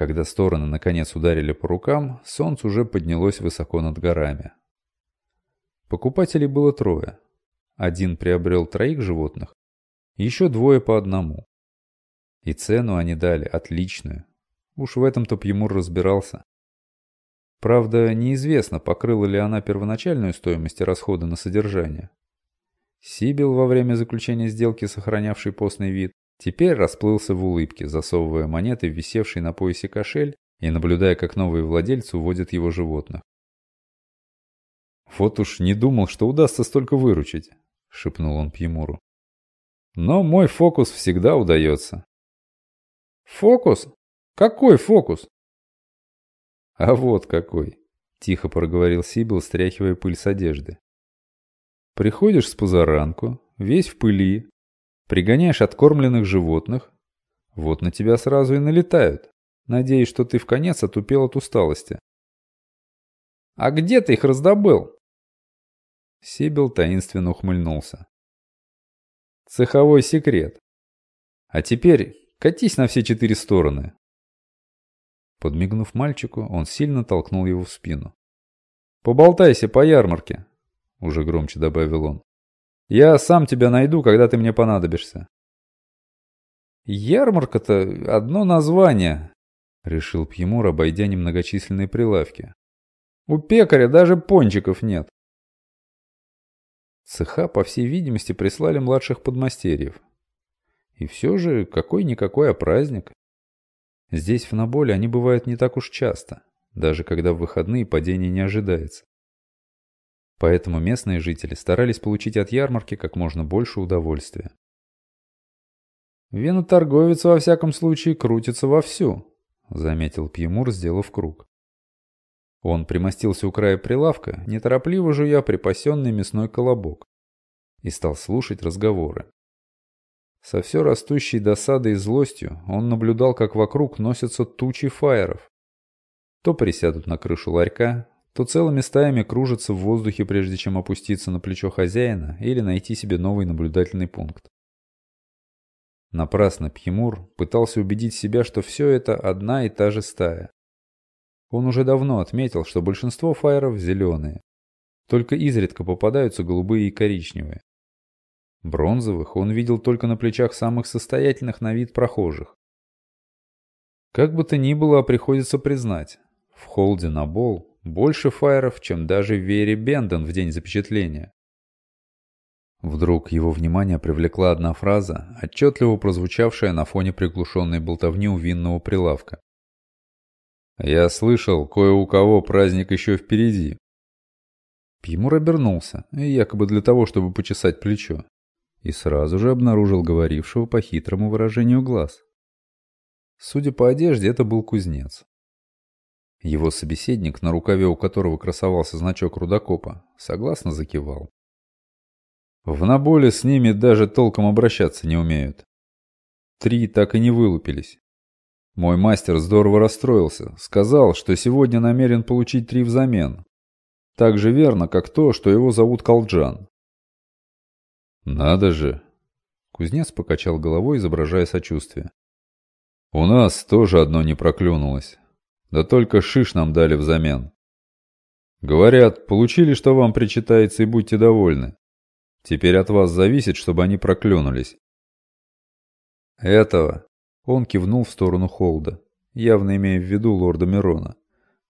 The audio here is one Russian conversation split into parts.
Когда стороны наконец ударили по рукам, солнце уже поднялось высоко над горами. Покупателей было трое. Один приобрел троих животных, еще двое по одному. И цену они дали отличную. Уж в этом-то Пьемур разбирался. Правда, неизвестно, покрыла ли она первоначальную стоимость и расходы на содержание. Сибил во время заключения сделки, сохранявший постный вид, теперь расплылся в улыбке, засовывая монеты в висевший на поясе кошель и наблюдая, как новые владельцы уводят его животных. «Вот уж не думал, что удастся столько выручить», — шепнул он Пьемуру. «Но мой фокус всегда удается». «Фокус? Какой фокус?» «А вот какой!» – тихо проговорил Сибил, стряхивая пыль с одежды. «Приходишь с позаранку, весь в пыли, пригоняешь откормленных животных, вот на тебя сразу и налетают, надеясь, что ты в конец отупел от усталости». «А где ты их раздобыл?» Сибил таинственно ухмыльнулся. «Цеховой секрет. А теперь катись на все четыре стороны, Подмигнув мальчику, он сильно толкнул его в спину. «Поболтайся по ярмарке», — уже громче добавил он. «Я сам тебя найду, когда ты мне понадобишься». «Ярмарка-то одно название», — решил Пьемур, обойдя немногочисленные прилавки. «У пекаря даже пончиков нет». Цеха, по всей видимости, прислали младших подмастерьев. И все же, какой-никакой, а праздник. Здесь, в Наболе, они бывают не так уж часто, даже когда в выходные падение не ожидается. Поэтому местные жители старались получить от ярмарки как можно больше удовольствия. «Виноторговец, во всяком случае, крутится вовсю», — заметил Пьемур, сделав круг. Он примостился у края прилавка, неторопливо жуя припасенный мясной колобок, и стал слушать разговоры. Со все растущей досадой и злостью он наблюдал, как вокруг носятся тучи фаеров. То присядут на крышу ларька, то целыми стаями кружатся в воздухе, прежде чем опуститься на плечо хозяина или найти себе новый наблюдательный пункт. Напрасно Пьемур пытался убедить себя, что все это одна и та же стая. Он уже давно отметил, что большинство фаеров зеленые. Только изредка попадаются голубые и коричневые. Бронзовых он видел только на плечах самых состоятельных на вид прохожих. Как бы то ни было, приходится признать, в холде на Бол больше фаеров, чем даже Вере Бенден в день запечатления. Вдруг его внимание привлекла одна фраза, отчетливо прозвучавшая на фоне приглушенной болтовни у винного прилавка. «Я слышал, кое у кого праздник еще впереди». Пьемур обернулся, якобы для того, чтобы почесать плечо и сразу же обнаружил говорившего по хитрому выражению глаз. Судя по одежде, это был кузнец. Его собеседник, на рукаве у которого красовался значок рудокопа, согласно закивал. В наболе с ними даже толком обращаться не умеют. Три так и не вылупились. Мой мастер здорово расстроился, сказал, что сегодня намерен получить три взамен. Так же верно, как то, что его зовут Колджан. «Надо же!» Кузнец покачал головой, изображая сочувствие. «У нас тоже одно не проклюнулось. Да только шиш нам дали взамен. Говорят, получили, что вам причитается, и будьте довольны. Теперь от вас зависит, чтобы они проклюнулись». «Этого!» Он кивнул в сторону Холда, явно имея в виду лорда Мирона.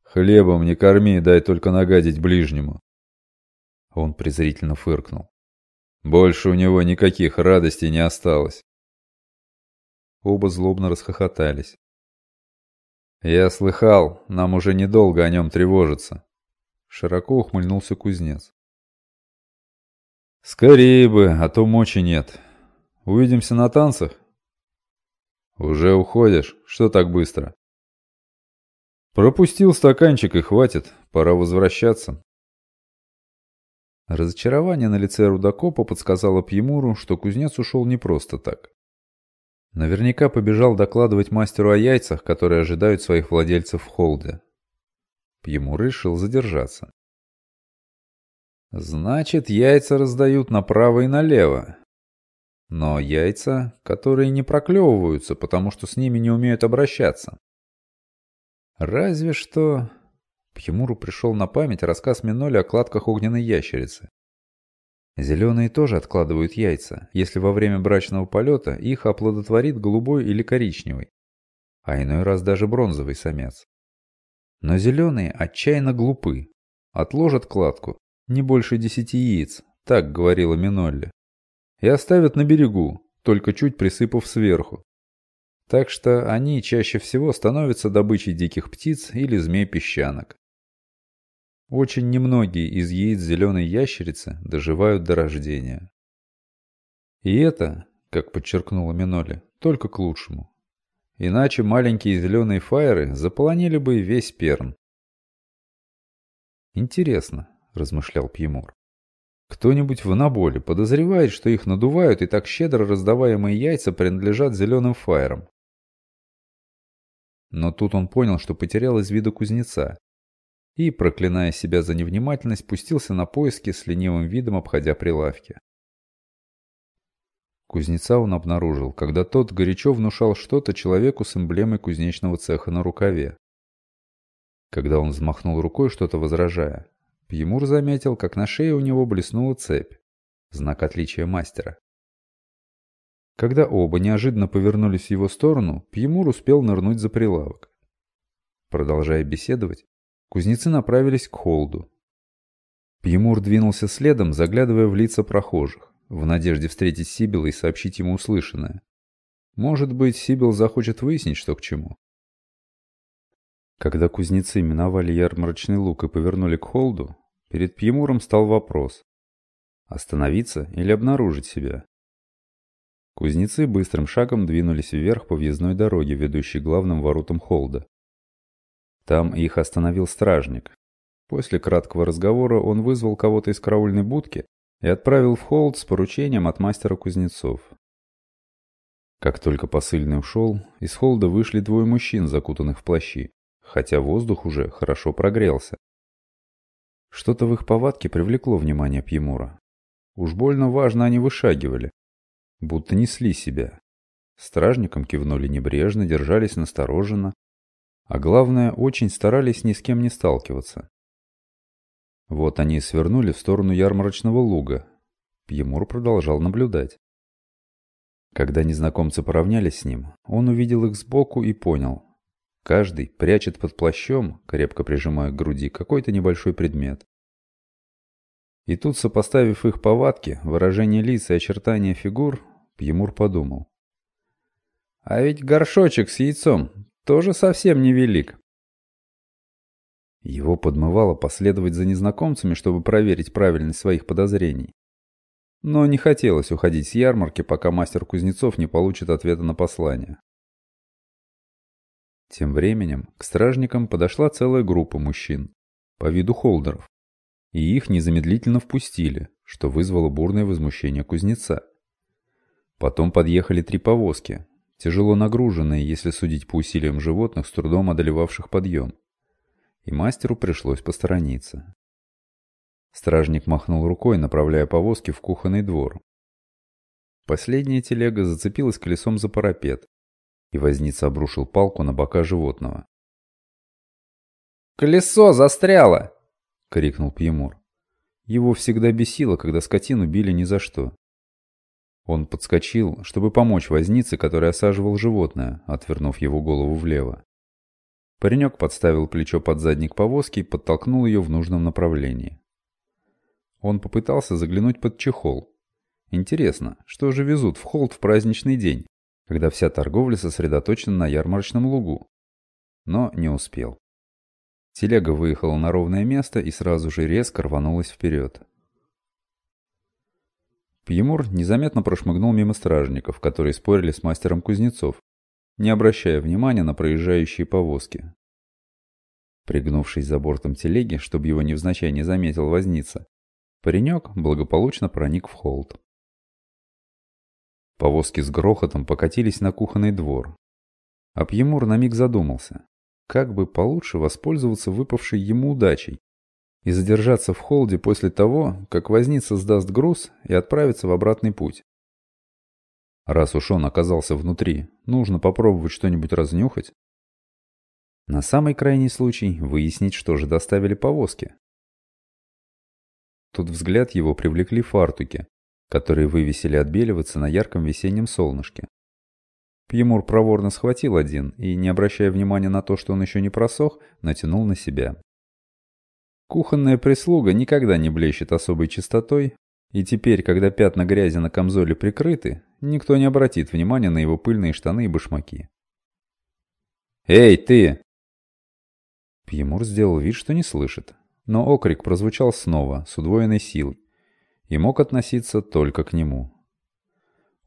«Хлебом не корми, дай только нагадить ближнему». Он презрительно фыркнул. Больше у него никаких радостей не осталось. Оба злобно расхохотались. «Я слыхал, нам уже недолго о нем тревожиться», — широко ухмыльнулся кузнец. «Скорее бы, а то мочи нет. Увидимся на танцах?» «Уже уходишь? Что так быстро?» «Пропустил стаканчик и хватит, пора возвращаться». Разочарование на лице Рудокопа подсказало Пьемуру, что кузнец ушел не просто так. Наверняка побежал докладывать мастеру о яйцах, которые ожидают своих владельцев в холде. Пьемур решил задержаться. Значит, яйца раздают направо и налево. Но яйца, которые не проклевываются, потому что с ними не умеют обращаться. Разве что... Пьемуру пришел на память рассказ Миноли о кладках огненной ящерицы. Зеленые тоже откладывают яйца, если во время брачного полета их оплодотворит голубой или коричневый, а иной раз даже бронзовый самец. Но зеленые отчаянно глупы. Отложат кладку, не больше десяти яиц, так говорила Минолли, и оставят на берегу, только чуть присыпав сверху. Так что они чаще всего становятся добычей диких птиц или змей-песчанок. Очень немногие из яиц зеленой ящерицы доживают до рождения. И это, как подчеркнула Миноли, только к лучшему. Иначе маленькие зеленые фаеры заполонили бы весь перн. «Интересно», — размышлял Пьемур. «Кто-нибудь в Наболе подозревает, что их надувают и так щедро раздаваемые яйца принадлежат зеленым фаерам?» Но тут он понял, что потерял из вида кузнеца, и, проклиная себя за невнимательность, пустился на поиски с ленивым видом, обходя прилавки. Кузнеца он обнаружил, когда тот горячо внушал что-то человеку с эмблемой кузнечного цеха на рукаве. Когда он взмахнул рукой, что-то возражая, Пьемур заметил, как на шее у него блеснула цепь, знак отличия мастера. Когда оба неожиданно повернулись в его сторону, Пьемур успел нырнуть за прилавок. Продолжая беседовать, Кузнецы направились к холду. Пьемур двинулся следом, заглядывая в лица прохожих, в надежде встретить Сибила и сообщить ему услышанное. Может быть, Сибил захочет выяснить, что к чему. Когда кузнецы миновали ярмарочный луг и повернули к холду, перед Пьемуром стал вопрос. Остановиться или обнаружить себя? Кузнецы быстрым шагом двинулись вверх по въездной дороге, ведущей главным воротам холда. Там их остановил стражник. После краткого разговора он вызвал кого-то из караульной будки и отправил в холд с поручением от мастера кузнецов. Как только посыльный ушел, из холда вышли двое мужчин, закутанных в плащи, хотя воздух уже хорошо прогрелся. Что-то в их повадке привлекло внимание Пьемура. Уж больно важно они вышагивали, будто несли себя. Стражникам кивнули небрежно, держались настороженно, а главное, очень старались ни с кем не сталкиваться. Вот они свернули в сторону ярмарочного луга. Пьемур продолжал наблюдать. Когда незнакомцы поравнялись с ним, он увидел их сбоку и понял. Каждый прячет под плащом, крепко прижимая к груди, какой-то небольшой предмет. И тут, сопоставив их повадки, выражение лиц и очертания фигур, Пьемур подумал. «А ведь горшочек с яйцом тоже совсем невелик. Его подмывало последовать за незнакомцами, чтобы проверить правильность своих подозрений. Но не хотелось уходить с ярмарки, пока мастер Кузнецов не получит ответа на послание. Тем временем к стражникам подошла целая группа мужчин, по виду холдеров, и их незамедлительно впустили, что вызвало бурное возмущение кузнеца. Потом подъехали три повозки, тяжело нагруженные, если судить по усилиям животных, с трудом одолевавших подъем. И мастеру пришлось посторониться. Стражник махнул рукой, направляя повозки в кухонный двор. Последняя телега зацепилась колесом за парапет, и возница обрушил палку на бока животного. «Колесо застряло!» — крикнул Пьемур. Его всегда бесило, когда скотину били ни за что. Он подскочил, чтобы помочь вознице, который осаживал животное, отвернув его голову влево. Паренек подставил плечо под задник повозки и подтолкнул ее в нужном направлении. Он попытался заглянуть под чехол. Интересно, что же везут в холд в праздничный день, когда вся торговля сосредоточена на ярмарочном лугу? Но не успел. Телега выехала на ровное место и сразу же резко рванулась вперед. Пьемур незаметно прошмыгнул мимо стражников, которые спорили с мастером кузнецов, не обращая внимания на проезжающие повозки. Пригнувшись за бортом телеги, чтобы его невзначай не заметил возница, паренек благополучно проник в холд. Повозки с грохотом покатились на кухонный двор. А Пьемур на миг задумался, как бы получше воспользоваться выпавшей ему удачей и задержаться в холде после того, как возница сдаст груз и отправится в обратный путь. Раз уж он оказался внутри, нужно попробовать что-нибудь разнюхать. На самый крайний случай выяснить, что же доставили повозки. Тут взгляд его привлекли фартуки, которые вывесили отбеливаться на ярком весеннем солнышке. Пьемур проворно схватил один и, не обращая внимания на то, что он еще не просох, натянул на себя. Кухонная прислуга никогда не блещет особой чистотой, и теперь, когда пятна грязи на камзоле прикрыты, никто не обратит внимания на его пыльные штаны и башмаки. «Эй, ты!» Пьемур сделал вид, что не слышит, но окрик прозвучал снова, с удвоенной силой, и мог относиться только к нему.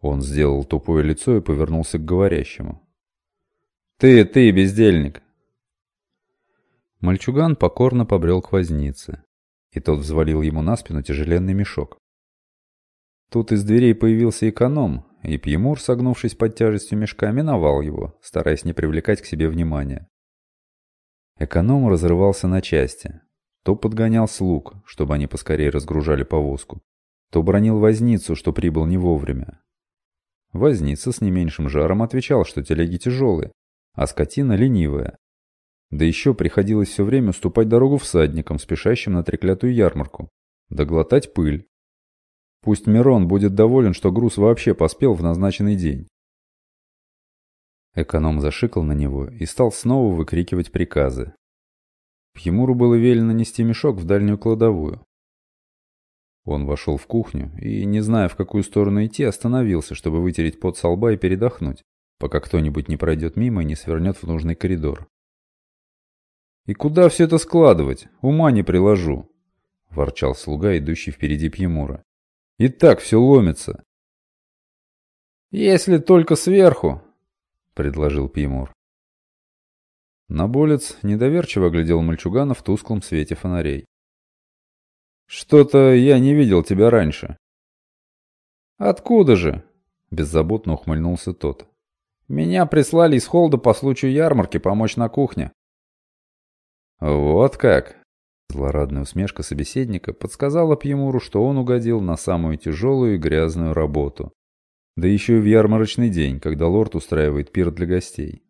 Он сделал тупое лицо и повернулся к говорящему. «Ты, ты, бездельник!» Мальчуган покорно побрел к вознице, и тот взвалил ему на спину тяжеленный мешок. Тут из дверей появился эконом, и Пьемур, согнувшись под тяжестью мешка, миновал его, стараясь не привлекать к себе внимания. Эконом разрывался на части. То подгонял слуг, чтобы они поскорее разгружали повозку, то бронил возницу, что прибыл не вовремя. Возница с не меньшим жаром отвечал, что телеги тяжелые, а скотина ленивая. Да еще приходилось все время уступать дорогу всадникам, спешащим на треклятую ярмарку, да пыль. Пусть Мирон будет доволен, что груз вообще поспел в назначенный день. Эконом зашикал на него и стал снова выкрикивать приказы. Пьемуру было велено нести мешок в дальнюю кладовую. Он вошел в кухню и, не зная, в какую сторону идти, остановился, чтобы вытереть пот со лба и передохнуть, пока кто-нибудь не пройдет мимо и не свернет в нужный коридор. «И куда все это складывать? Ума не приложу!» – ворчал слуга, идущий впереди Пьемура. «И так все ломится!» «Если только сверху!» – предложил Пьемур. Наболец недоверчиво глядел мальчугана в тусклом свете фонарей. «Что-то я не видел тебя раньше». «Откуда же?» – беззаботно ухмыльнулся тот. «Меня прислали из холда по случаю ярмарки помочь на кухне». «Вот как!» Злорадная усмешка собеседника подсказала Пьемуру, что он угодил на самую тяжелую и грязную работу. Да еще и в ярмарочный день, когда лорд устраивает пир для гостей.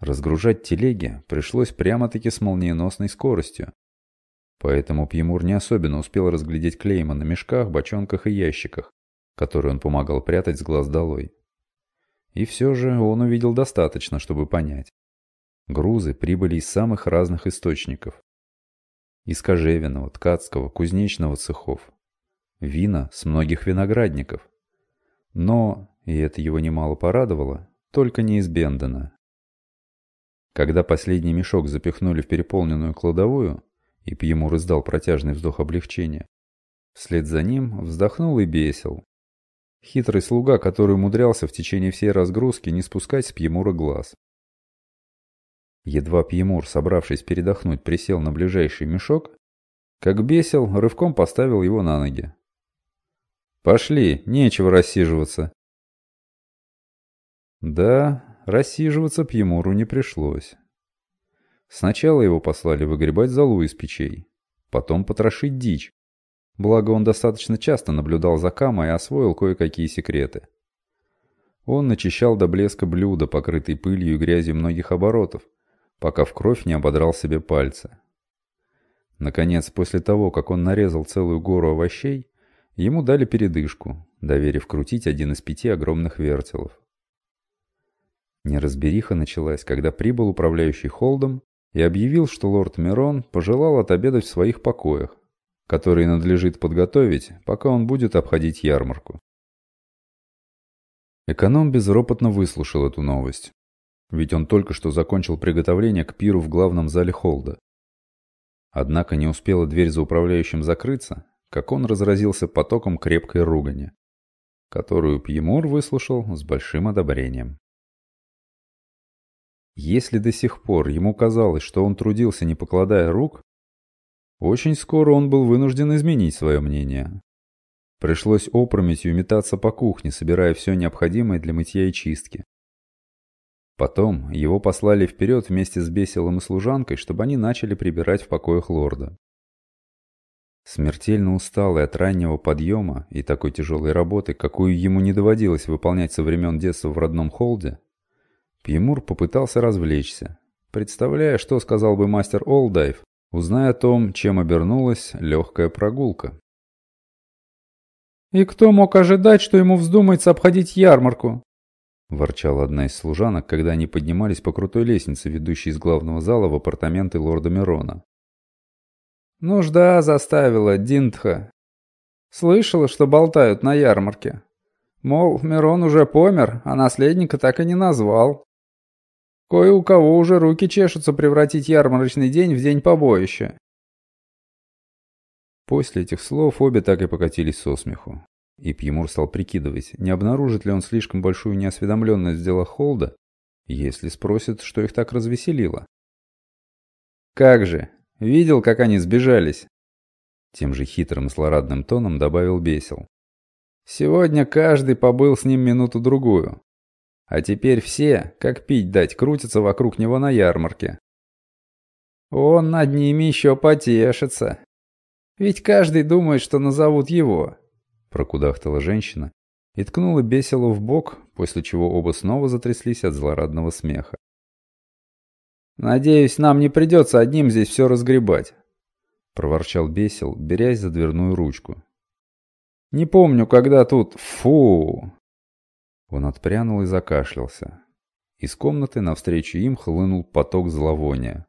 Разгружать телеги пришлось прямо-таки с молниеносной скоростью. Поэтому Пьемур не особенно успел разглядеть клейма на мешках, бочонках и ящиках, которые он помогал прятать с глаз долой. И все же он увидел достаточно, чтобы понять. Грузы прибыли из самых разных источников. Из кожевенного, ткацкого, кузнечного цехов. Вина с многих виноградников. Но, и это его немало порадовало, только не из Бендена. Когда последний мешок запихнули в переполненную кладовую, и Пьемур издал протяжный вздох облегчения. Вслед за ним вздохнул и бесил. Хитрый слуга, который умудрялся в течение всей разгрузки не спускать с Пьемура глаз. Едва Пьемур, собравшись передохнуть, присел на ближайший мешок, как бесил, рывком поставил его на ноги. «Пошли, нечего рассиживаться». Да, рассиживаться Пьемуру не пришлось. Сначала его послали выгребать золу из печей, потом потрошить дичь. Благо он достаточно часто наблюдал за Камой и освоил кое-какие секреты. Он начищал до блеска блюда, покрытые пылью и грязью многих оборотов, пока в кровь не ободрал себе пальцы. Наконец, после того, как он нарезал целую гору овощей, ему дали передышку, доверив крутить один из пяти огромных вертелов. Неразбериха началась, когда прибыл управляющий холдом и объявил, что лорд Мирон пожелал отобедать в своих покоях, которые надлежит подготовить, пока он будет обходить ярмарку. Эконом безропотно выслушал эту новость, ведь он только что закончил приготовление к пиру в главном зале холда. Однако не успела дверь за управляющим закрыться, как он разразился потоком крепкой ругани, которую Пьемур выслушал с большим одобрением. Если до сих пор ему казалось, что он трудился не покладая рук, очень скоро он был вынужден изменить свое мнение. Пришлось опрометью метаться по кухне, собирая все необходимое для мытья и чистки. Потом его послали вперед вместе с Беселом и служанкой, чтобы они начали прибирать в покоях лорда. Смертельно усталый от раннего подъема и такой тяжелой работы, какую ему не доводилось выполнять со времен детства в родном холде, Пьемур попытался развлечься, представляя, что сказал бы мастер Олдайв, узная о том, чем обернулась легкая прогулка. «И кто мог ожидать, что ему вздумается обходить ярмарку?» Ворчала одна из служанок, когда они поднимались по крутой лестнице, ведущей из главного зала в апартаменты лорда Мирона. «Нужда заставила Динтха. Слышала, что болтают на ярмарке. Мол, Мирон уже помер, а наследника так и не назвал. Кое у кого уже руки чешутся превратить ярмарочный день в день побоища. После этих слов обе так и покатились со смеху. И Пьемур стал прикидывать, не обнаружит ли он слишком большую неосведомленность в делах Холда, если спросит, что их так развеселило. «Как же! Видел, как они сбежались?» Тем же хитрым злорадным тоном добавил Бесел. «Сегодня каждый побыл с ним минуту-другую. А теперь все, как пить дать, крутятся вокруг него на ярмарке. Он над ними еще потешится. Ведь каждый думает, что назовут его. Прокудахтала женщина и ткнула Беселу в бок, после чего оба снова затряслись от злорадного смеха. «Надеюсь, нам не придется одним здесь все разгребать», — проворчал Бесел, берясь за дверную ручку. «Не помню, когда тут... Фу!» Он отпрянул и закашлялся. Из комнаты навстречу им хлынул поток зловония.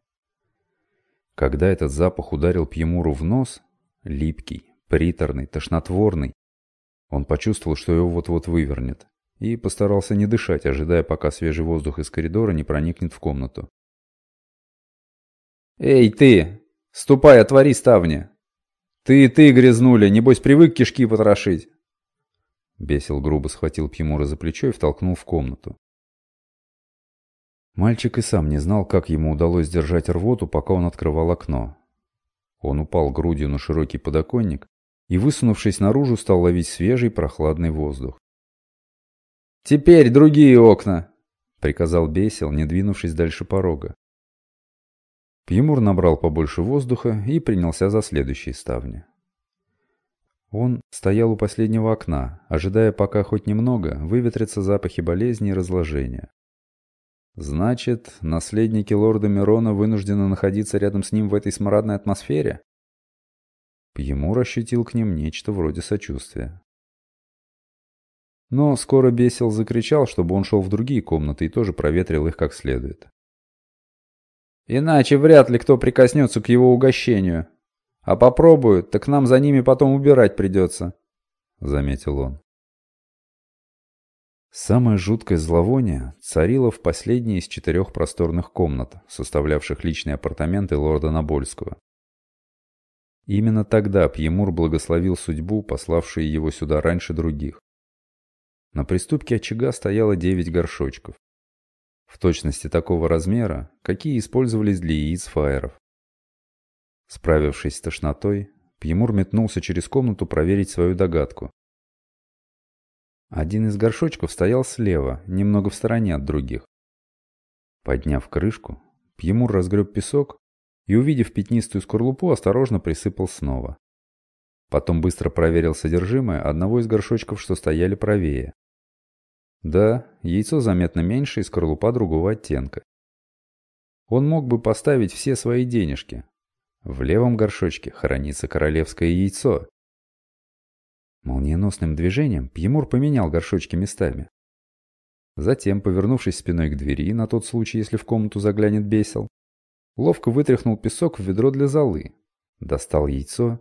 Когда этот запах ударил Пьемуру в нос, липкий, приторный, тошнотворный, он почувствовал, что его вот-вот вывернет, и постарался не дышать, ожидая, пока свежий воздух из коридора не проникнет в комнату. «Эй, ты! Ступай, отвори ставни! Ты и ты, грязнули, небось привык кишки потрошить!» Бесил грубо схватил Пьемура за плечо и втолкнул в комнату. Мальчик и сам не знал, как ему удалось держать рвоту, пока он открывал окно. Он упал грудью на широкий подоконник и, высунувшись наружу, стал ловить свежий прохладный воздух. «Теперь другие окна!» — приказал Бесил, не двинувшись дальше порога. Пьемур набрал побольше воздуха и принялся за следующие ставни. Он стоял у последнего окна, ожидая, пока хоть немного выветрятся запахи болезни и разложения. Значит, наследники лорда Мирона вынуждены находиться рядом с ним в этой смрадной атмосфере? Пьемур ощутил к ним нечто вроде сочувствия. Но скоро Бесел закричал, чтобы он шел в другие комнаты и тоже проветрил их как следует. «Иначе вряд ли кто прикоснется к его угощению. А попробуют, так нам за ними потом убирать придется», — заметил он. Самое жуткое зловоние царило в последней из четырех просторных комнат, составлявших личные апартаменты лорда Набольского. Именно тогда Пьемур благословил судьбу, пославшую его сюда раньше других. На приступке очага стояло девять горшочков. В точности такого размера, какие использовались для яиц фаеров. Справившись с тошнотой, Пьемур метнулся через комнату проверить свою догадку. Один из горшочков стоял слева, немного в стороне от других. Подняв крышку, Пьемур разгреб песок и, увидев пятнистую скорлупу, осторожно присыпал снова. Потом быстро проверил содержимое одного из горшочков, что стояли правее. Да, яйцо заметно меньше и скорлупа другого оттенка. Он мог бы поставить все свои денежки. В левом горшочке хранится королевское яйцо, Молниеносным движением Пьемур поменял горшочки местами. Затем, повернувшись спиной к двери, на тот случай, если в комнату заглянет бесел, ловко вытряхнул песок в ведро для золы, достал яйцо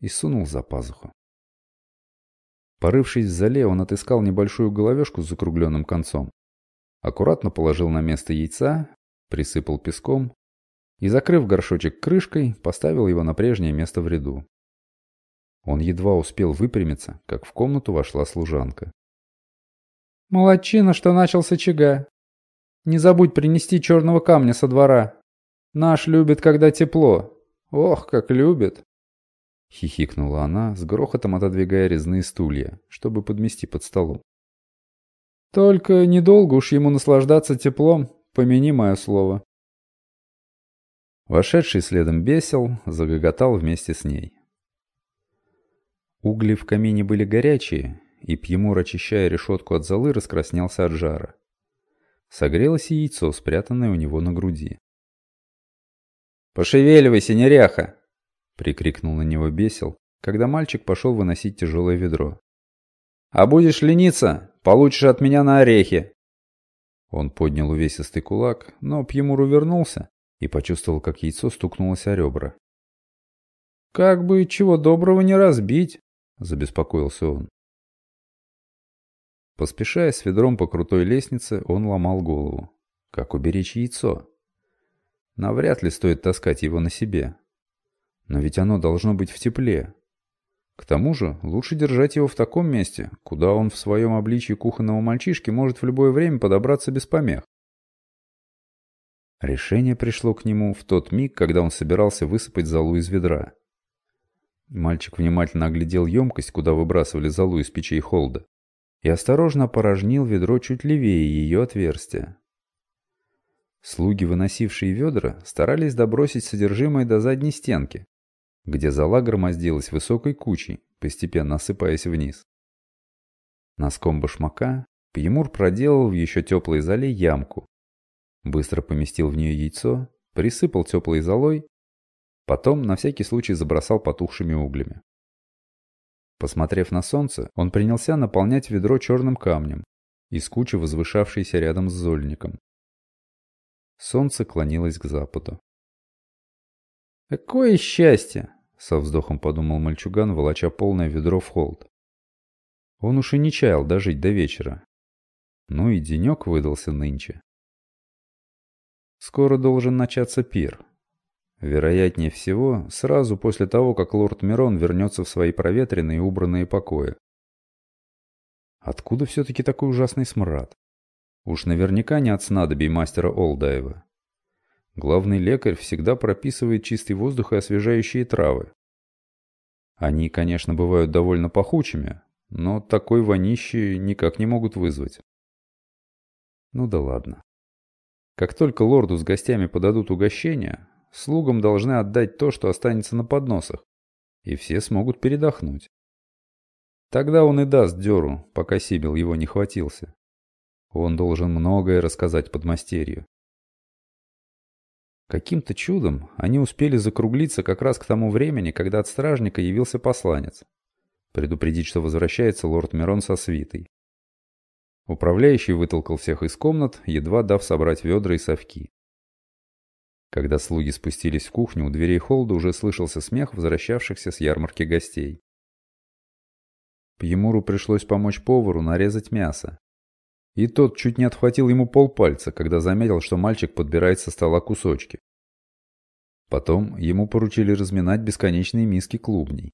и сунул за пазуху. Порывшись в зале, он отыскал небольшую головешку с закругленным концом, аккуратно положил на место яйца, присыпал песком и, закрыв горшочек крышкой, поставил его на прежнее место в ряду. Он едва успел выпрямиться, как в комнату вошла служанка. «Молодчина, что начал с очага. Не забудь принести черного камня со двора. Наш любит, когда тепло. Ох, как любит!» Хихикнула она, с грохотом отодвигая резные стулья, чтобы подмести под столом. «Только недолго уж ему наслаждаться теплом, помяни мое слово». Вошедший следом бесел, загоготал вместе с ней. Угли в камине были горячие, и Пьемур, очищая решетку от золы, раскраснялся от жара. Согрелось и яйцо, спрятанное у него на груди. «Пошевеливайся, неряха!» — прикрикнул на него бесел, когда мальчик пошел выносить тяжелое ведро. «А будешь лениться, получишь от меня на орехи!» Он поднял увесистый кулак, но Пьемур увернулся и почувствовал, как яйцо стукнулось о ребра. «Как бы чего доброго не разбить!» — забеспокоился он. Поспешая с ведром по крутой лестнице, он ломал голову. Как уберечь яйцо? Навряд ли стоит таскать его на себе. Но ведь оно должно быть в тепле. К тому же, лучше держать его в таком месте, куда он в своем обличии кухонного мальчишки может в любое время подобраться без помех. Решение пришло к нему в тот миг, когда он собирался высыпать золу из ведра. Мальчик внимательно оглядел емкость, куда выбрасывали золу из печей холда и осторожно порожнил ведро чуть левее ее отверстия. Слуги, выносившие ведра, старались добросить содержимое до задней стенки, где зола громоздилась высокой кучей, постепенно осыпаясь вниз. Носком башмака Пьемур проделал в еще теплой зале ямку, быстро поместил в нее яйцо, присыпал теплой золой, потом на всякий случай забросал потухшими углями. Посмотрев на солнце, он принялся наполнять ведро черным камнем из кучи, возвышавшейся рядом с зольником. Солнце клонилось к западу. «Какое счастье!» — со вздохом подумал мальчуган, волоча полное ведро в холд. Он уж и не чаял дожить до вечера. Ну и денек выдался нынче. Скоро должен начаться пир. Вероятнее всего, сразу после того, как лорд Мирон вернется в свои проветренные и убранные покои. Откуда все-таки такой ужасный смрад? Уж наверняка не от снадобий мастера Олдаева. Главный лекарь всегда прописывает чистый воздух и освежающие травы. Они, конечно, бывают довольно пахучими, но такой вонищи никак не могут вызвать. Ну да ладно. Как только лорду с гостями подадут угощение, Слугам должны отдать то, что останется на подносах, и все смогут передохнуть. Тогда он и даст дёру, пока Сибил его не хватился. Он должен многое рассказать подмастерью. Каким-то чудом они успели закруглиться как раз к тому времени, когда от стражника явился посланец. Предупредить, что возвращается лорд Мирон со свитой. Управляющий вытолкал всех из комнат, едва дав собрать ведра и совки. Когда слуги спустились в кухню, у дверей холда уже слышался смех возвращавшихся с ярмарки гостей. Пьемуру пришлось помочь повару нарезать мясо. И тот чуть не отхватил ему полпальца, когда заметил, что мальчик подбирает со стола кусочки. Потом ему поручили разминать бесконечные миски клубней.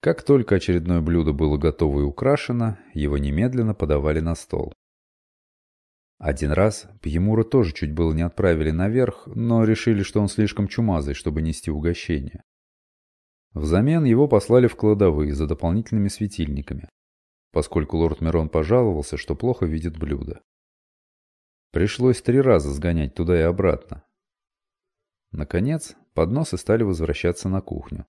Как только очередное блюдо было готово и украшено, его немедленно подавали на стол. Один раз Пьемура тоже чуть было не отправили наверх, но решили, что он слишком чумазый, чтобы нести угощение. Взамен его послали в кладовые за дополнительными светильниками, поскольку лорд Мирон пожаловался, что плохо видит блюдо. Пришлось три раза сгонять туда и обратно. Наконец, подносы стали возвращаться на кухню.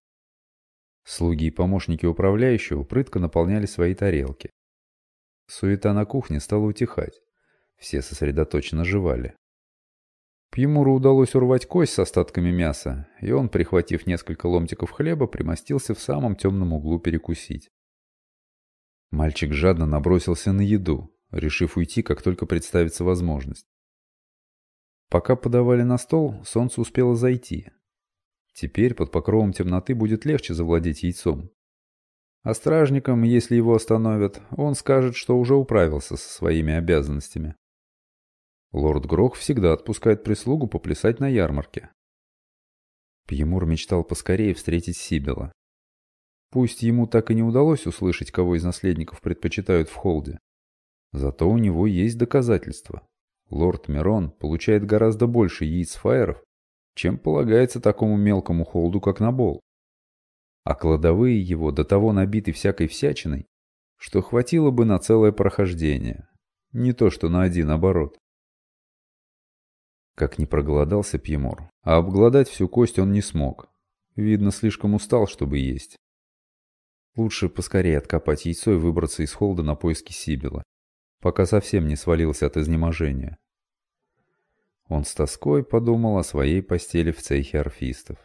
Слуги и помощники управляющего прытко наполняли свои тарелки. Суета на кухне стала утихать. Все сосредоточенно жевали. Пьемуру удалось урвать кость с остатками мяса, и он, прихватив несколько ломтиков хлеба, примостился в самом темном углу перекусить. Мальчик жадно набросился на еду, решив уйти, как только представится возможность. Пока подавали на стол, солнце успело зайти. Теперь под покровом темноты будет легче завладеть яйцом. А стражникам, если его остановят, он скажет, что уже управился со своими обязанностями. Лорд Грох всегда отпускает прислугу поплясать на ярмарке. Пьемур мечтал поскорее встретить Сибила. Пусть ему так и не удалось услышать, кого из наследников предпочитают в холде. Зато у него есть доказательства. Лорд Мирон получает гораздо больше яиц фаеров, чем полагается такому мелкому холду, как Набол. А кладовые его до того набиты всякой всячиной, что хватило бы на целое прохождение. Не то что на один оборот. Как не проголодался Пьемор, а обглодать всю кость он не смог. Видно, слишком устал, чтобы есть. Лучше поскорее откопать яйцо и выбраться из холда на поиски Сибила. пока совсем не свалился от изнеможения. Он с тоской подумал о своей постели в цехе орфистов.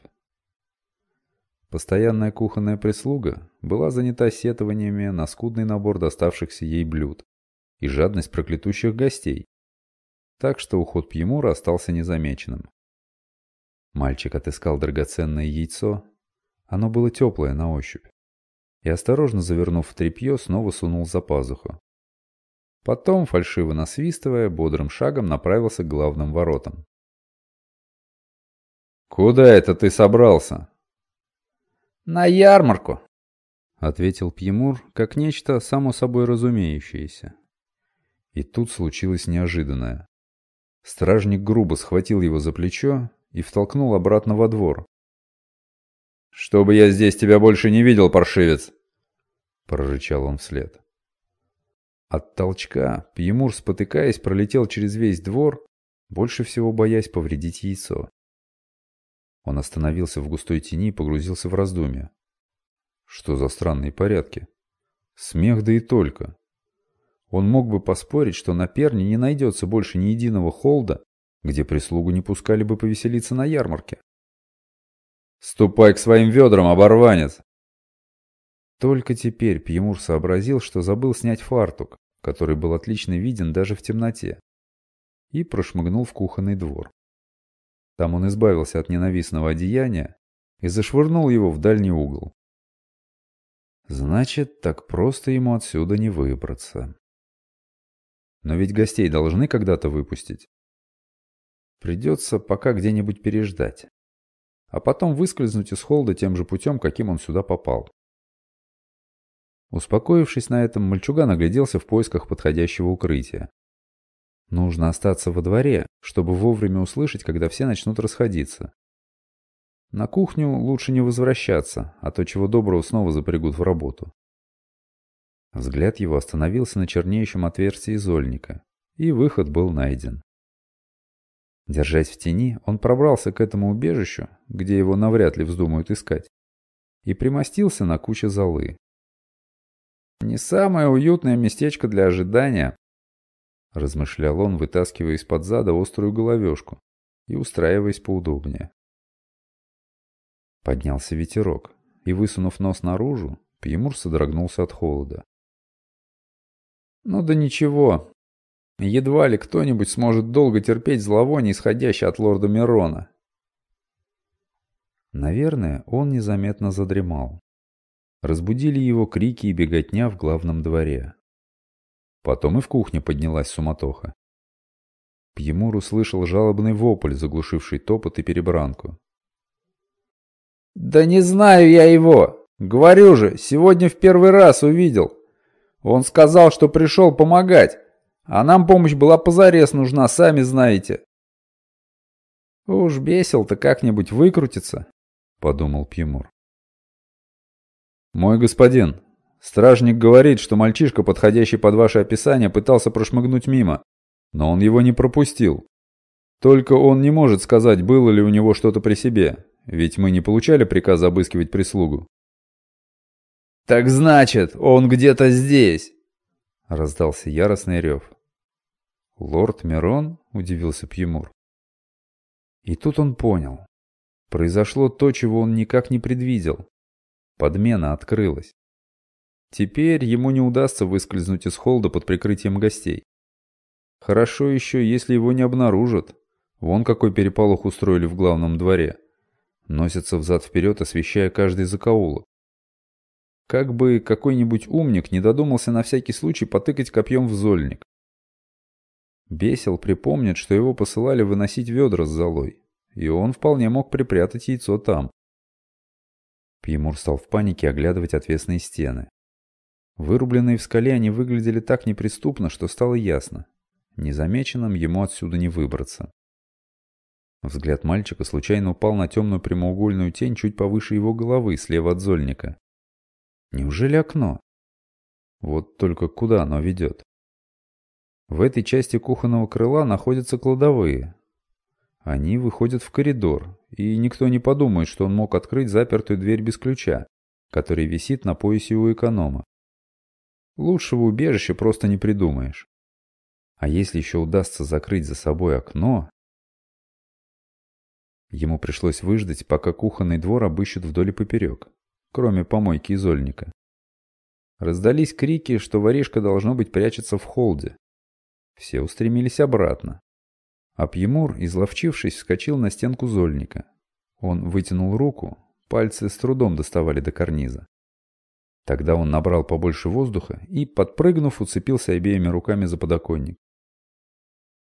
Постоянная кухонная прислуга была занята сетованиями на скудный набор доставшихся ей блюд и жадность проклятущих гостей, так что уход Пьемура остался незамеченным. Мальчик отыскал драгоценное яйцо, оно было теплое на ощупь, и, осторожно завернув в тряпье, снова сунул за пазуху. Потом, фальшиво насвистывая, бодрым шагом направился к главным воротам. «Куда это ты собрался?» «На ярмарку», — ответил Пьемур, как нечто само собой разумеющееся. И тут случилось неожиданное. Стражник грубо схватил его за плечо и втолкнул обратно во двор. «Чтобы я здесь тебя больше не видел, паршивец!» — прорычал он вслед. От толчка Пьемур, спотыкаясь, пролетел через весь двор, больше всего боясь повредить яйцо. Он остановился в густой тени и погрузился в раздумья. Что за странные порядки? Смех да и только. Он мог бы поспорить, что на Перне не найдется больше ни единого холда, где прислугу не пускали бы повеселиться на ярмарке. «Ступай к своим ведрам, оборванец!» Только теперь Пьемур сообразил, что забыл снять фартук, который был отлично виден даже в темноте, и прошмыгнул в кухонный двор. Там он избавился от ненавистного одеяния и зашвырнул его в дальний угол. Значит, так просто ему отсюда не выбраться. Но ведь гостей должны когда-то выпустить. Придется пока где-нибудь переждать. А потом выскользнуть из холда тем же путем, каким он сюда попал. Успокоившись на этом, мальчуган огляделся в поисках подходящего укрытия. Нужно остаться во дворе, чтобы вовремя услышать, когда все начнут расходиться. На кухню лучше не возвращаться, а то чего доброго снова запрягут в работу. Взгляд его остановился на чернеющем отверстии зольника, и выход был найден. Держась в тени, он пробрался к этому убежищу, где его навряд ли вздумают искать, и примостился на куче золы. Не самое уютное местечко для ожидания, размышлял он, вытаскивая из-под зада острую головешку и устраиваясь поудобнее. Поднялся ветерок, и, высунув нос наружу, Пьемур содрогнулся от холода. «Ну да ничего. Едва ли кто-нибудь сможет долго терпеть зловоние, исходящее от лорда Мирона». Наверное, он незаметно задремал. Разбудили его крики и беготня в главном дворе. Потом и в кухне поднялась суматоха. Пьемур услышал жалобный вопль, заглушивший топот и перебранку. «Да не знаю я его! Говорю же, сегодня в первый раз увидел. Он сказал, что пришел помогать, а нам помощь была позарез нужна, сами знаете». «Уж бесил-то как-нибудь выкрутится», — подумал Пьемур. «Мой господин, стражник говорит, что мальчишка, подходящий под ваше описание, пытался прошмыгнуть мимо, но он его не пропустил. Только он не может сказать, было ли у него что-то при себе, ведь мы не получали приказа обыскивать прислугу». «Так значит, он где-то здесь!» — раздался яростный рев. «Лорд Мирон?» — удивился Пьемур. И тут он понял. Произошло то, чего он никак не предвидел. Подмена открылась. Теперь ему не удастся выскользнуть из холда под прикрытием гостей. Хорошо еще, если его не обнаружат. Вон какой переполох устроили в главном дворе. Носятся взад-вперед, освещая каждый закоулок. Как бы какой-нибудь умник не додумался на всякий случай потыкать копьем в зольник. Бесил припомнит, что его посылали выносить ведра с золой, и он вполне мог припрятать яйцо там. Пьемур стал в панике оглядывать отвесные стены. Вырубленные в скале они выглядели так неприступно, что стало ясно. Незамеченным ему отсюда не выбраться. Взгляд мальчика случайно упал на темную прямоугольную тень чуть повыше его головы, слева от зольника. Неужели окно? Вот только куда оно ведет? В этой части кухонного крыла находятся кладовые, они выходят в коридор, и никто не подумает, что он мог открыть запертую дверь без ключа, который висит на поясе у эконома. Лучшего убежища просто не придумаешь. А если еще удастся закрыть за собой окно... Ему пришлось выждать, пока кухонный двор обыщут вдоль и поперек, кроме помойки изольника. Раздались крики, что воришка должно быть прячется в холде. Все устремились обратно. А Пьемур, изловчившись, вскочил на стенку зольника. Он вытянул руку, пальцы с трудом доставали до карниза. Тогда он набрал побольше воздуха и, подпрыгнув, уцепился обеими руками за подоконник.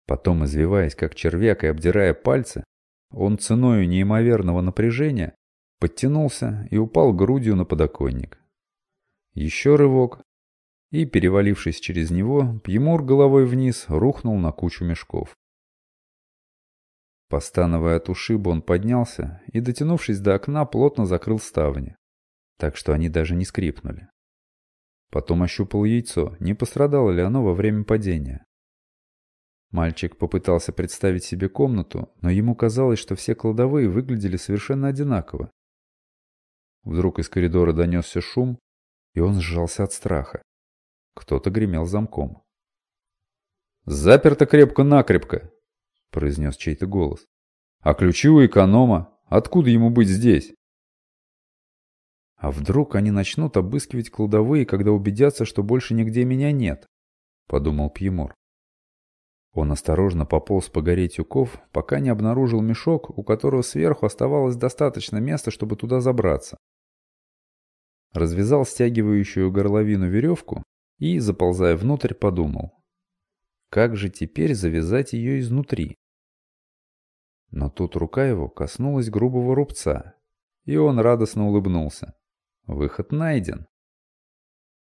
Потом, извиваясь как червяк и обдирая пальцы, он ценою неимоверного напряжения подтянулся и упал грудью на подоконник. Еще рывок, и, перевалившись через него, Пьемур головой вниз рухнул на кучу мешков. Постановая от ушиба, он поднялся и, дотянувшись до окна, плотно закрыл ставни так что они даже не скрипнули. Потом ощупал яйцо, не пострадало ли оно во время падения. Мальчик попытался представить себе комнату, но ему казалось, что все кладовые выглядели совершенно одинаково. Вдруг из коридора донесся шум, и он сжался от страха. Кто-то гремел замком. «Заперто крепко-накрепко!» — произнес чей-то голос. «А ключи у эконома? Откуда ему быть здесь?» А вдруг они начнут обыскивать кладовые, когда убедятся, что больше нигде меня нет? Подумал Пьемор. Он осторожно пополз по горе тюков, пока не обнаружил мешок, у которого сверху оставалось достаточно места, чтобы туда забраться. Развязал стягивающую горловину веревку и, заползая внутрь, подумал. Как же теперь завязать ее изнутри? Но тут рука его коснулась грубого рубца, и он радостно улыбнулся. Выход найден.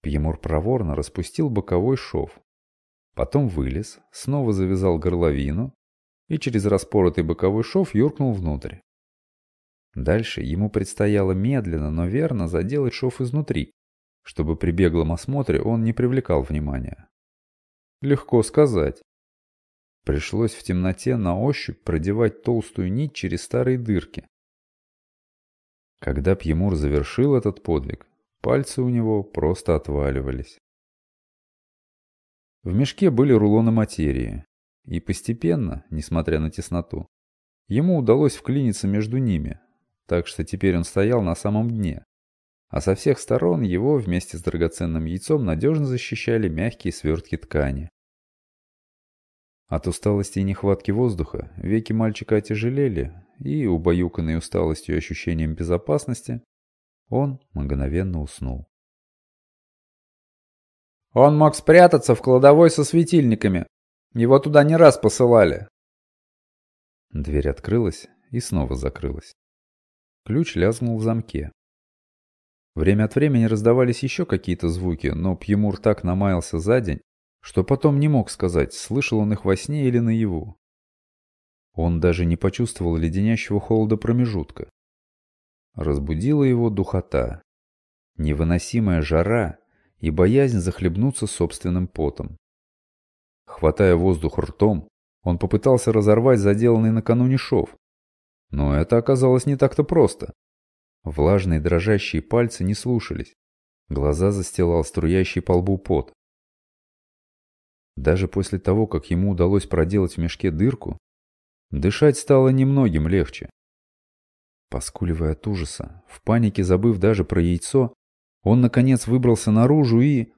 Пьемур проворно распустил боковой шов. Потом вылез, снова завязал горловину и через распоротый боковой шов юркнул внутрь. Дальше ему предстояло медленно, но верно заделать шов изнутри, чтобы при беглом осмотре он не привлекал внимания. Легко сказать. Пришлось в темноте на ощупь продевать толстую нить через старые дырки, когда Пьемур завершил этот подвиг, пальцы у него просто отваливались. В мешке были рулоны материи, и постепенно, несмотря на тесноту, ему удалось вклиниться между ними, так что теперь он стоял на самом дне, а со всех сторон его вместе с драгоценным яйцом надежно защищали мягкие свертки ткани. От усталости и нехватки воздуха веки мальчика отяжелели, и, убаюканный усталостью и ощущением безопасности, он мгновенно уснул. «Он мог спрятаться в кладовой со светильниками. Его туда не раз посылали». Дверь открылась и снова закрылась. Ключ лязгнул в замке. Время от времени раздавались еще какие-то звуки, но Пьемур так намаялся за день, что потом не мог сказать, слышал он их во сне или наяву. Он даже не почувствовал леденящего холода промежутка. Разбудила его духота, невыносимая жара и боязнь захлебнуться собственным потом. Хватая воздух ртом, он попытался разорвать заделанный накануне шов. Но это оказалось не так-то просто. Влажные дрожащие пальцы не слушались. Глаза застилал струящий по лбу пот. Даже после того, как ему удалось проделать в мешке дырку, Дышать стало немногим легче. Поскуливая от ужаса, в панике забыв даже про яйцо, он, наконец, выбрался наружу и...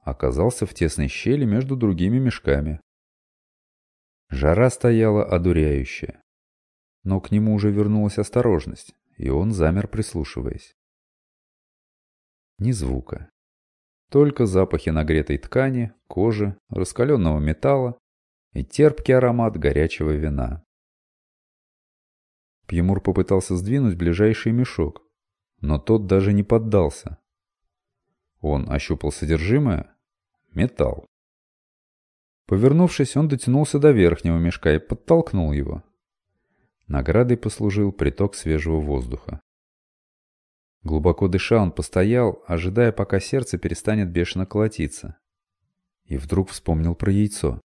оказался в тесной щели между другими мешками. Жара стояла одуряющая. Но к нему уже вернулась осторожность, и он замер, прислушиваясь. Ни звука. Только запахи нагретой ткани, кожи, раскаленного металла и терпкий аромат горячего вина. Пьемур попытался сдвинуть ближайший мешок, но тот даже не поддался. Он ощупал содержимое — металл. Повернувшись, он дотянулся до верхнего мешка и подтолкнул его. Наградой послужил приток свежего воздуха. Глубоко дыша, он постоял, ожидая, пока сердце перестанет бешено колотиться. И вдруг вспомнил про яйцо.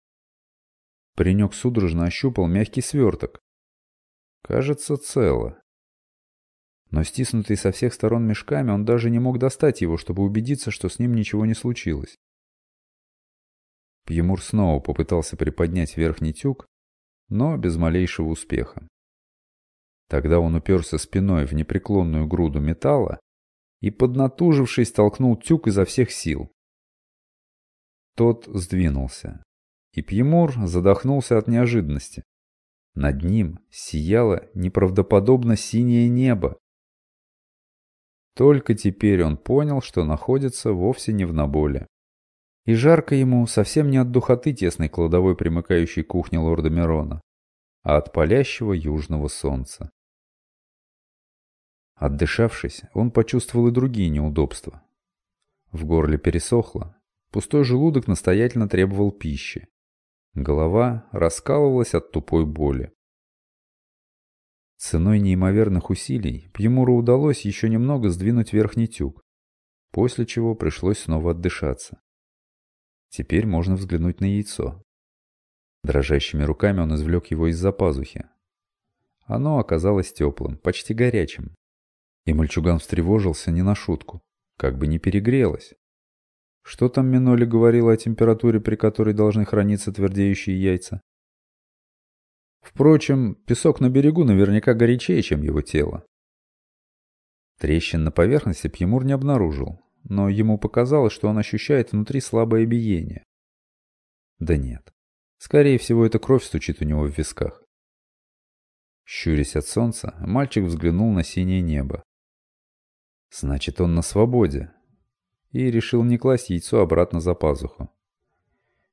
Паренек судорожно ощупал мягкий сверток. Кажется, цело. Но стиснутый со всех сторон мешками, он даже не мог достать его, чтобы убедиться, что с ним ничего не случилось. Пьемур снова попытался приподнять верхний тюк, но без малейшего успеха. Тогда он уперся спиной в непреклонную груду металла и, поднатужившись, толкнул тюк изо всех сил. Тот сдвинулся, и Пьемур задохнулся от неожиданности. Над ним сияло неправдоподобно синее небо. Только теперь он понял, что находится вовсе не в Наболе. И жарко ему совсем не от духоты тесной кладовой, примыкающей к кухне лорда Мирона, а от палящего южного солнца. Отдышавшись, он почувствовал и другие неудобства. В горле пересохло, пустой желудок настоятельно требовал пищи. Голова раскалывалась от тупой боли. Ценой неимоверных усилий Пьемуру удалось еще немного сдвинуть верхний тюк, после чего пришлось снова отдышаться. Теперь можно взглянуть на яйцо. Дрожащими руками он извлек его из-за пазухи. Оно оказалось теплым, почти горячим. И мальчуган встревожился не на шутку, как бы не перегрелось. Что там Миноли говорила о температуре, при которой должны храниться твердеющие яйца? Впрочем, песок на берегу наверняка горячее, чем его тело. Трещин на поверхности Пьемур не обнаружил, но ему показалось, что он ощущает внутри слабое биение. Да нет. Скорее всего, эта кровь стучит у него в висках. Щурясь от солнца, мальчик взглянул на синее небо. Значит, он на свободе. И решил не класть яйцо обратно за пазуху.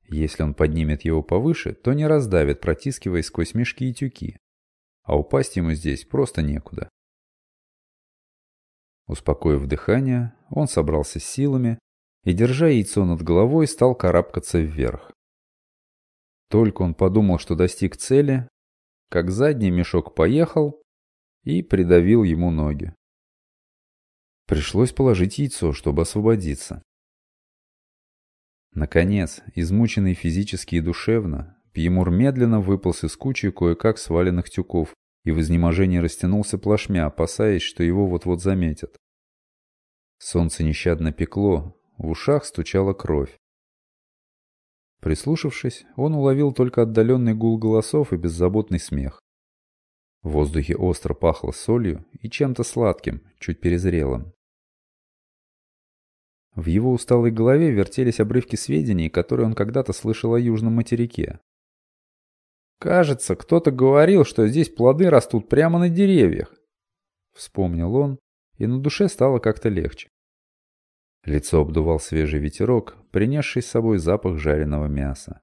Если он поднимет его повыше, то не раздавит, протискиваясь сквозь мешки и тюки. А упасть ему здесь просто некуда. Успокоив дыхание, он собрался с силами и, держа яйцо над головой, стал карабкаться вверх. Только он подумал, что достиг цели, как задний мешок поехал и придавил ему ноги. Пришлось положить яйцо, чтобы освободиться. Наконец, измученный физически и душевно, Пьемур медленно выполз из кучи кое-как сваленных тюков и в изнеможении растянулся плашмя, опасаясь, что его вот-вот заметят. Солнце нещадно пекло, в ушах стучала кровь. Прислушавшись, он уловил только отдаленный гул голосов и беззаботный смех. В воздухе остро пахло солью и чем-то сладким, чуть перезрелым. В его усталой голове вертелись обрывки сведений, которые он когда-то слышал о южном материке. «Кажется, кто-то говорил, что здесь плоды растут прямо на деревьях», — вспомнил он, и на душе стало как-то легче. Лицо обдувал свежий ветерок, принесший с собой запах жареного мяса.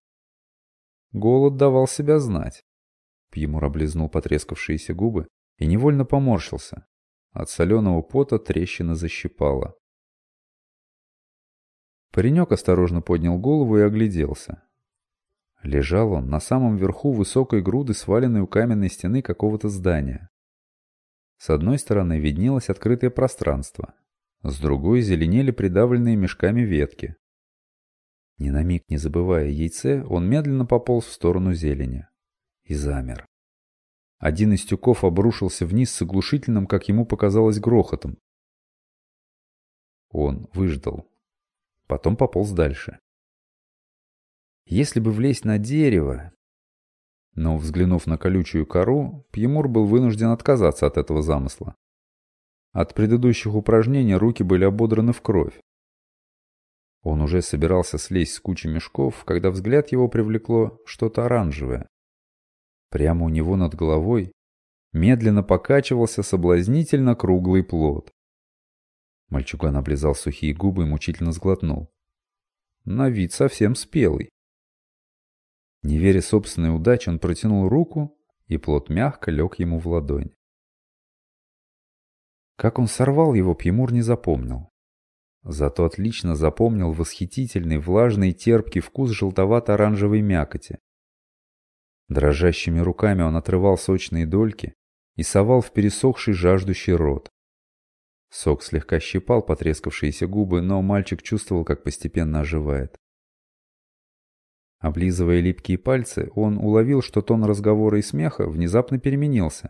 Голод давал себя знать. Пьемур облизнул потрескавшиеся губы и невольно поморщился. От соленого пота трещина защипала. Паренек осторожно поднял голову и огляделся. Лежал он на самом верху высокой груды, сваленной у каменной стены какого-то здания. С одной стороны виднелось открытое пространство. С другой зеленели придавленные мешками ветки. Ни на миг не забывая яйце, он медленно пополз в сторону зелени. И замер. Один из тюков обрушился вниз с оглушительным, как ему показалось, грохотом. Он выждал. Потом пополз дальше. Если бы влезть на дерево... Но, взглянув на колючую кору, Пьемур был вынужден отказаться от этого замысла. От предыдущих упражнений руки были ободраны в кровь. Он уже собирался слезть с кучи мешков, когда взгляд его привлекло что-то оранжевое. Прямо у него над головой медленно покачивался соблазнительно круглый плод. Мальчуган облизал сухие губы и мучительно сглотнул. На вид совсем спелый. Не веря собственной удаче, он протянул руку, и плод мягко лег ему в ладонь. Как он сорвал его, Пьемур не запомнил. Зато отлично запомнил восхитительный, влажный, терпкий вкус желтовато-оранжевой мякоти. Дрожащими руками он отрывал сочные дольки и совал в пересохший жаждущий рот. Сок слегка щипал потрескавшиеся губы, но мальчик чувствовал, как постепенно оживает. Облизывая липкие пальцы, он уловил, что тон разговора и смеха внезапно переменился.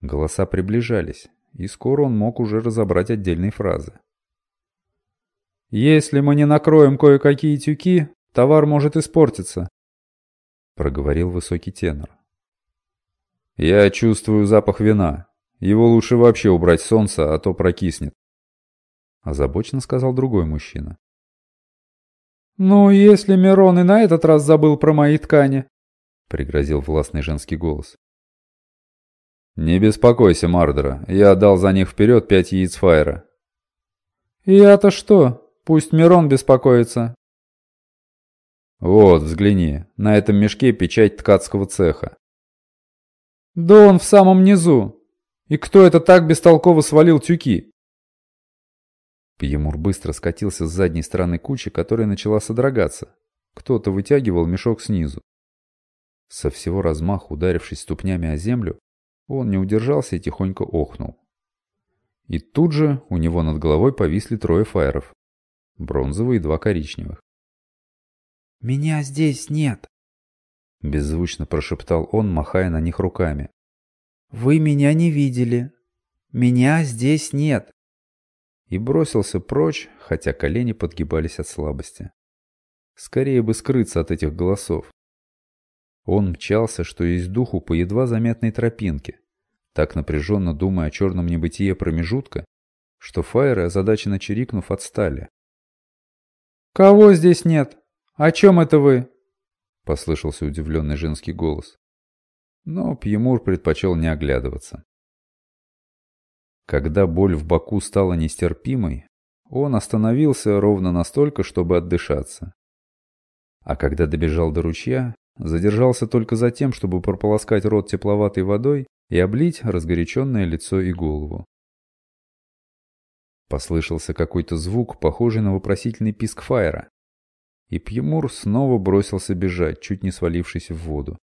Голоса приближались, и скоро он мог уже разобрать отдельные фразы. «Если мы не накроем кое-какие тюки, Товар может испортиться», — проговорил высокий тенор. «Я чувствую запах вина. Его лучше вообще убрать с солнца, а то прокиснет», — озабоченно сказал другой мужчина. «Ну, если Мирон и на этот раз забыл про мои ткани», — пригрозил властный женский голос. «Не беспокойся, Мардера, я отдал за них вперед пять яиц фаера». «Я-то что? Пусть Мирон беспокоится». «Вот, взгляни, на этом мешке печать ткацкого цеха». «Да он в самом низу. И кто это так бестолково свалил тюки?» Пьемур быстро скатился с задней стороны кучи, которая начала содрогаться. Кто-то вытягивал мешок снизу. Со всего размаху ударившись ступнями о землю, он не удержался и тихонько охнул. И тут же у него над головой повисли трое фаеров. Бронзовый и два коричневых. «Меня здесь нет!» Беззвучно прошептал он, махая на них руками. «Вы меня не видели. Меня здесь нет!» И бросился прочь, хотя колени подгибались от слабости. Скорее бы скрыться от этих голосов. Он мчался, что есть духу, по едва заметной тропинке, так напряженно думая о черном небытие промежутка, что фаеры, озадаченно чирикнув, отстали. «Кого здесь нет? О чем это вы?» — послышался удивленный женский голос. Но Пьемур предпочел не оглядываться. Когда боль в боку стала нестерпимой, он остановился ровно настолько, чтобы отдышаться. А когда добежал до ручья, Задержался только за тем, чтобы прополоскать рот тепловатой водой и облить разгоряченное лицо и голову. Послышался какой-то звук, похожий на вопросительный писк фаера. И Пьемур снова бросился бежать, чуть не свалившись в воду.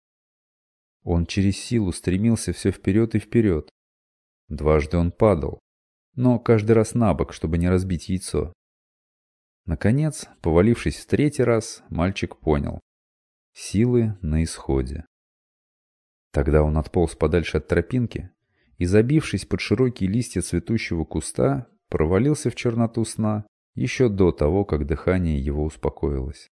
Он через силу стремился все вперед и вперед. Дважды он падал, но каждый раз на бок, чтобы не разбить яйцо. Наконец, повалившись в третий раз, мальчик понял. Силы на исходе. Тогда он отполз подальше от тропинки и, забившись под широкие листья цветущего куста, провалился в черноту сна еще до того, как дыхание его успокоилось.